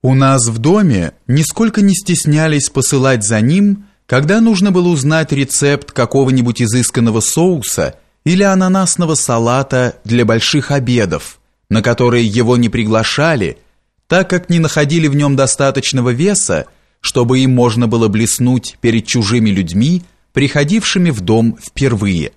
У нас в доме нисколько не стеснялись посылать за ним, когда нужно было узнать рецепт какого-нибудь изысканного соуса или ананасного салата для больших обедов, на которые его не приглашали, так как не находили в нем достаточного веса, чтобы им можно было блеснуть перед чужими людьми, приходившими в дом впервые.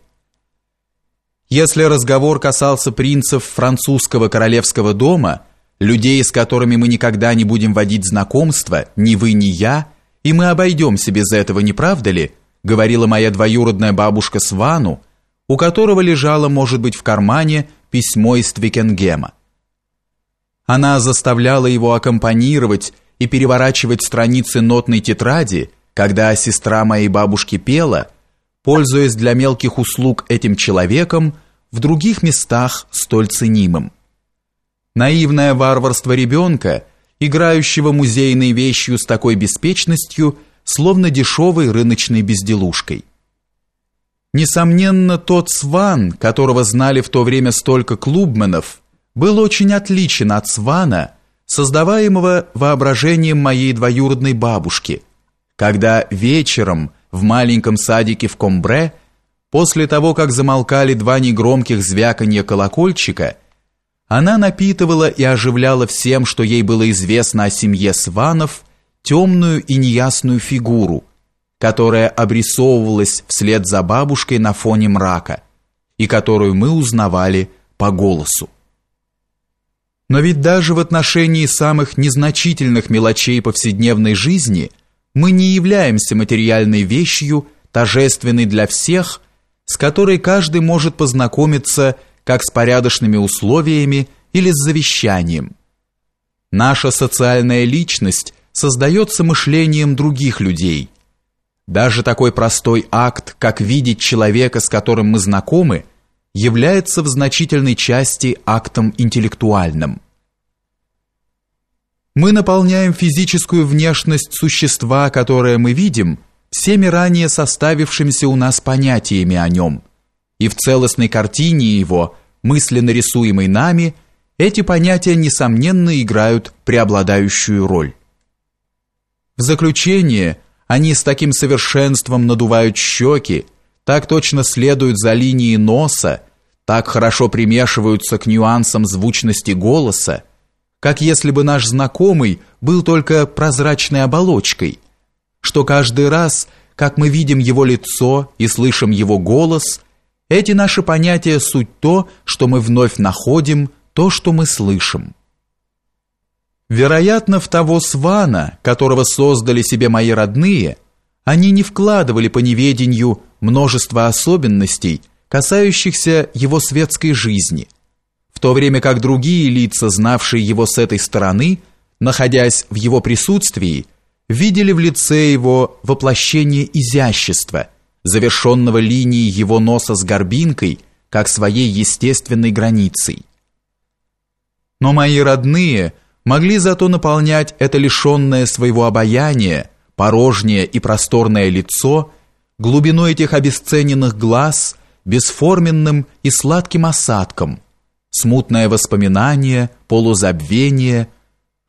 Если разговор касался принцев французского королевского дома – людей, с которыми мы никогда не будем водить знакомства, ни вы, ни я, и мы обойдемся без этого, не правда ли?» говорила моя двоюродная бабушка Свану, у которого лежало, может быть, в кармане письмо из Твикенгема. Она заставляла его аккомпанировать и переворачивать страницы нотной тетради, когда сестра моей бабушки пела, пользуясь для мелких услуг этим человеком в других местах столь ценимым. Наивное варварство ребенка, играющего музейной вещью с такой беспечностью, словно дешевой рыночной безделушкой. Несомненно, тот Сван, которого знали в то время столько клубменов, был очень отличен от Свана, создаваемого воображением моей двоюродной бабушки, когда вечером в маленьком садике в Комбре, после того, как замолкали два негромких звяканья колокольчика, она напитывала и оживляла всем, что ей было известно о семье Сванов, темную и неясную фигуру, которая обрисовывалась вслед за бабушкой на фоне мрака, и которую мы узнавали по голосу. Но ведь даже в отношении самых незначительных мелочей повседневной жизни мы не являемся материальной вещью, торжественной для всех, с которой каждый может познакомиться как с порядочными условиями или с завещанием. Наша социальная личность создается мышлением других людей. Даже такой простой акт, как видеть человека, с которым мы знакомы, является в значительной части актом интеллектуальным. Мы наполняем физическую внешность существа, которое мы видим, всеми ранее составившимися у нас понятиями о нем – и в целостной картине его, мысленно рисуемой нами, эти понятия, несомненно, играют преобладающую роль. В заключение, они с таким совершенством надувают щеки, так точно следуют за линией носа, так хорошо примешиваются к нюансам звучности голоса, как если бы наш знакомый был только прозрачной оболочкой, что каждый раз, как мы видим его лицо и слышим его голос – эти наши понятия суть то, что мы вновь находим, то, что мы слышим. Вероятно, в того свана, которого создали себе мои родные, они не вкладывали по неведению множество особенностей, касающихся его светской жизни, в то время как другие лица, знавшие его с этой стороны, находясь в его присутствии, видели в лице его воплощение изящества – завершенного линией его носа с горбинкой, как своей естественной границей. Но мои родные могли зато наполнять это лишенное своего обаяния, порожнее и просторное лицо, глубину этих обесцененных глаз, бесформенным и сладким осадком, смутное воспоминание, полузабвение,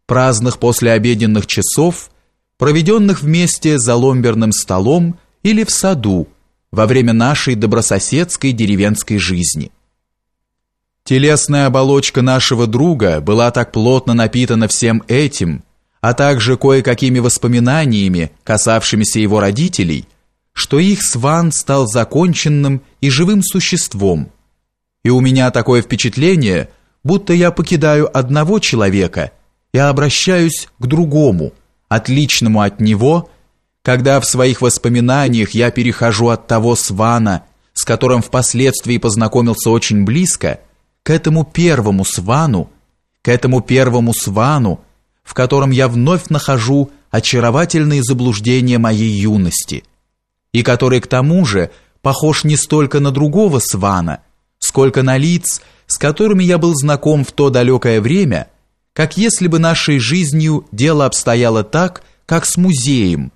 праздных послеобеденных часов, проведенных вместе за ломберным столом или в саду во время нашей добрососедской деревенской жизни. Телесная оболочка нашего друга была так плотно напитана всем этим, а также кое-какими воспоминаниями, касавшимися его родителей, что их сван стал законченным и живым существом. И у меня такое впечатление, будто я покидаю одного человека и обращаюсь к другому, отличному от него – когда в своих воспоминаниях я перехожу от того Свана, с которым впоследствии познакомился очень близко, к этому первому Свану, к этому первому Свану, в котором я вновь нахожу очаровательные заблуждения моей юности, и который к тому же похож не столько на другого Свана, сколько на лиц, с которыми я был знаком в то далекое время, как если бы нашей жизнью дело обстояло так, как с музеем,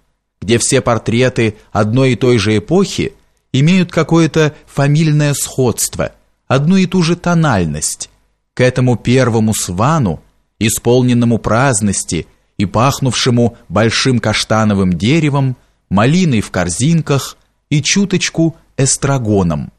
где все портреты одной и той же эпохи имеют какое-то фамильное сходство, одну и ту же тональность. К этому первому свану, исполненному праздности и пахнувшему большим каштановым деревом, малиной в корзинках и чуточку эстрагоном.